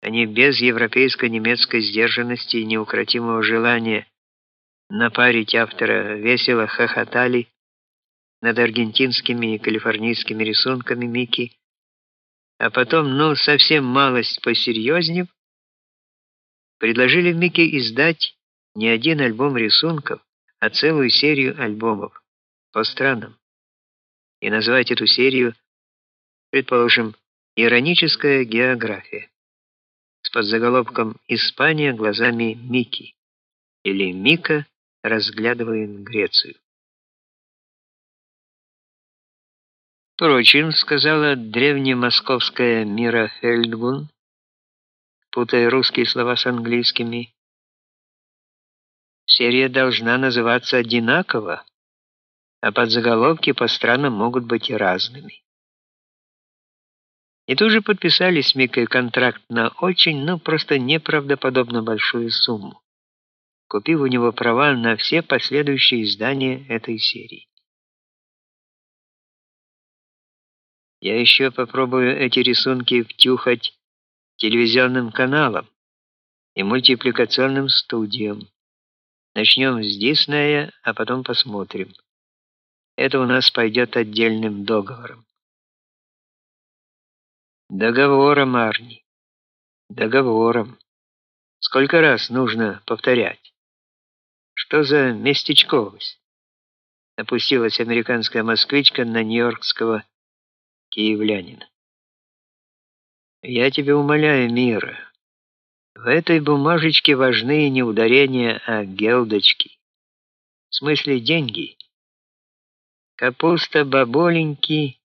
Они без европейско-немецкой сдержанности и неукротимого желания напарить автора весело хохотали над аргентинскими и калифорнийскими рисунками Микки, а потом, ну, совсем малость посерьезнее, предложили Микки издать не один альбом рисунков, а целую серию альбомов по странам. И назвать эту серию, предположим, «Ироническая география» с подзаголовком «Испания глазами Микки» или «Мика разглядывает Грецию». Впрочем, сказала древнемосковская Мира Фельдгун, путая русские слова с английскими, серия должна называться одинаково, а подзаголовки по странам могут быть и разными. И тут же подписали с Микой контракт на очень, ну просто неправдоподобно большую сумму, купив у него права на все последующие издания этой серии. Я еще попробую эти рисунки втюхать телевизионным каналам и мультипликационным студиям. Начнем с Диснея, а потом посмотрим. Это у нас пойдет отдельным договором. Договором, Арни. Договором. Сколько раз нужно повторять? Что за местечковость? Опустилась американская москвичка на нью-йоркского киевлянина. Я тебя умоляю, Мира. В этой бумажечке важны не ударения, а гелдочки. В смысле деньги. Капуста, баболеньки,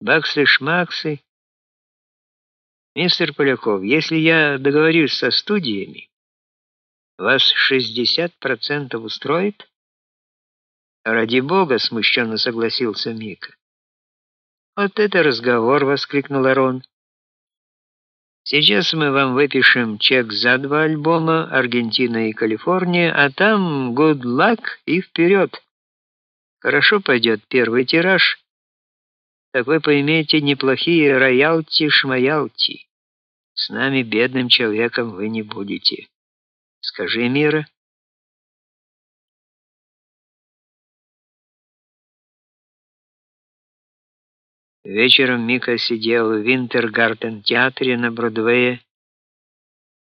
баксы-шмаксы. Мистер Поляков, если я договорюсь со студиями, вас 60% устроит? Ради бога, смущенно согласился Мика. Вот это разговор, воскликнул Арон. Сейчас мы вам выпишем чек за два альбома Аргентина и Калифорния, а там good luck и вперед. Хорошо пойдет первый тираж. Так вы поймете неплохие роялти-шмаялти. С нами, бедным человеком, вы не будете. Скажи, Мира. Вечером Мика сидел в Винтергартен-театре на Бродвее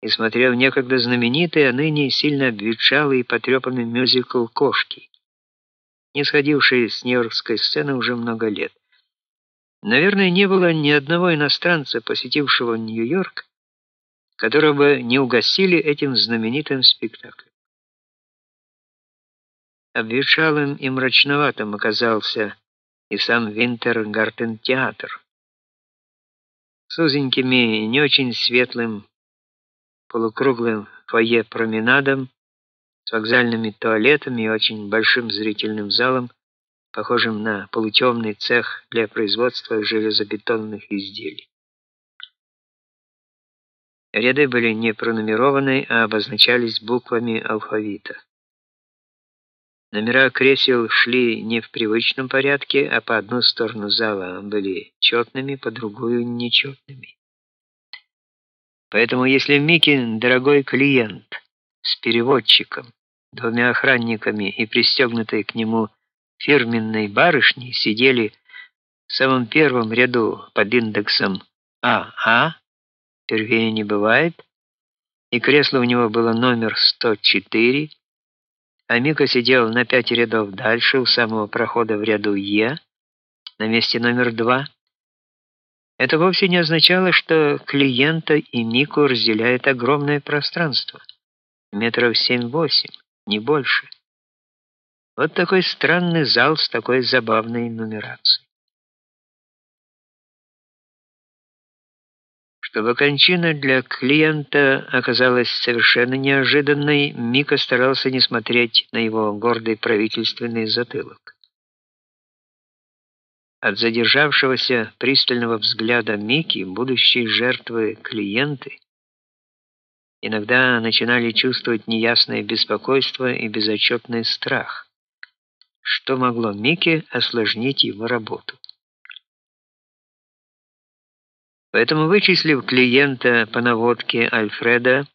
и смотрел некогда знаменитый, а ныне сильно обветшалый и потрепанный мюзикл «Кошки», не сходивший с нью-йоркской сцены уже много лет. Наверное, не было ни одного иностранца, посетившего Нью-Йорк, которого бы не угостили этим знаменитым спектаклем. Обветшалым и мрачноватым оказался и сам Винтергартен-театр. С узенькими, не очень светлым полукруглым фойе-променадом, с вокзальными туалетами и очень большим зрительным залом, похожим на полутемный цех для производства железобетонных изделий. Ряды были не пронумерованы, а обозначались буквами алфавита. Номера кресел шли не в привычном порядке, а по одну сторону зала были четными, по другую нечетными. Поэтому если Микин, дорогой клиент, с переводчиком, двумя охранниками и пристегнутой к нему фирменной барышней сидели в самом первом ряду под индексом АА, первее не бывает, и кресло у него было номер 104, а Мика сидел на пять рядов дальше, у самого прохода в ряду Е, на месте номер два. Это вовсе не означало, что клиента и Мику разделяет огромное пространство, метров семь-восемь, не больше. Вот такой странный зал с такой забавной нумерацией. Чтобы кончина для клиента оказалась совершенно неожиданной, Мика старался не смотреть на его гордый правительственный затылок. От задержавшегося пристального взгляда Мики будущие жертвы клиенты иногда начинали чувствовать неясное беспокойство и безотчетный страх, что могло Мике осложнить его работу. Поэтому, вычислив клиента по наводке Альфреда,